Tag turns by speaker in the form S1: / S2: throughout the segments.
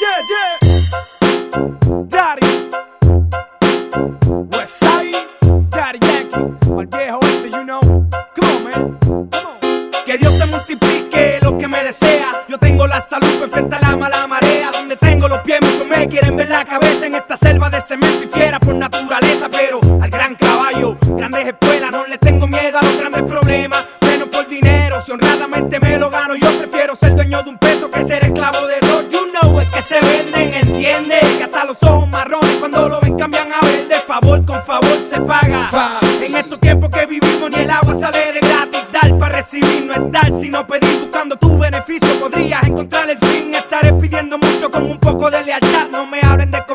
S1: yeah, yeah. Daddy. Westside. Daddy Yankee. Al viejo este, you know. Come on, man. Come on. Que Dios te multiplique lo que me desea. Yo tengo la salud perfecta, la mala marea. Donde tengo los pies, muchos me quieren ver la cabeza en esta selva de cemento y fiera por naturaleza. Pero al gran caballo, grandes espuelas, no le tengo miedo a los grandes problemas. Menos por dinero, si honradamente me lo gano, yo prefiero ser dueño de un peso que ser esclavo de dos. Se paga. En estos tiempos que vivimos, ni el agua sale de gratis. Dar para recibir no es dar, sino pedir buscando tu beneficio. Podrías encontrar el fin. Estaré pidiendo mucho con un poco de lealtad. No me hablen de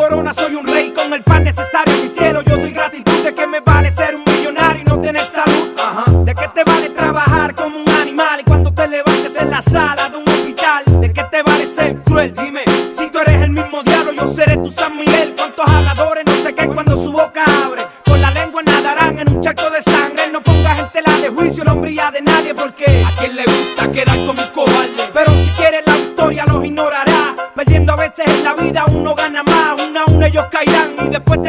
S1: corona soy un rey. Con el pan necesario en mi cielo, yo doy gratitud. ¿De qué me vale ser un millonario y no tener salud? ¿De qué te vale trabajar como un animal y cuando te levantes en la sala de un hospital? ¿De qué te vale ser cruel? Dime, si tú eres el mismo diablo, yo seré tu San Miguel. ¿Cuántos habladores no se caen cuando su boca abre? Con la lengua nadarán en un charco de sangre. No pongas en tela de juicio la hombría de nadie porque a quien le gusta quedar como un cobarde. Pero si quieres la victoria los ignorará.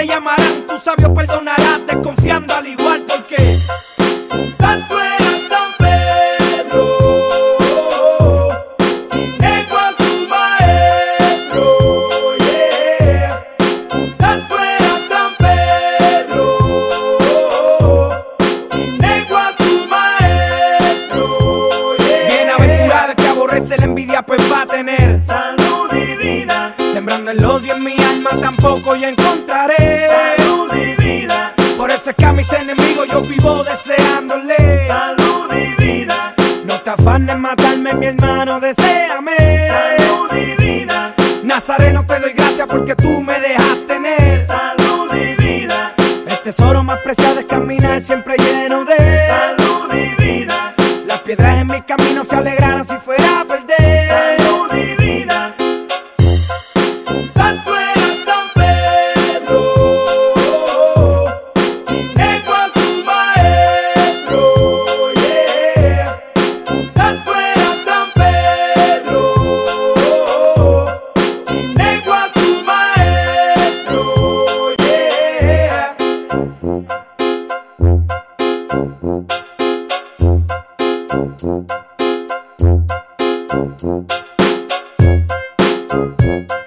S1: Te llamarán. Tu sabio perdonará desconfiando al igual porque Santo era San Pedro negro a su maestro, yeah. Santo era San Pedro negro a su maestro, yeah. Bienaventurado que aborrece la envidia pues va a tener tampoco yo encontraré salud y vida. Por eso es que a mis enemigos yo vivo deseándole salud y vida. No te afanes matarme, mi hermano, deséame salud y vida. Nazareno, te doy gracias porque tú me dejas tener salud y vida. El tesoro más preciado es caminar siempre lleno de salud y vida. Las piedras en mi camino se alegraran si fuera a perder Thank you.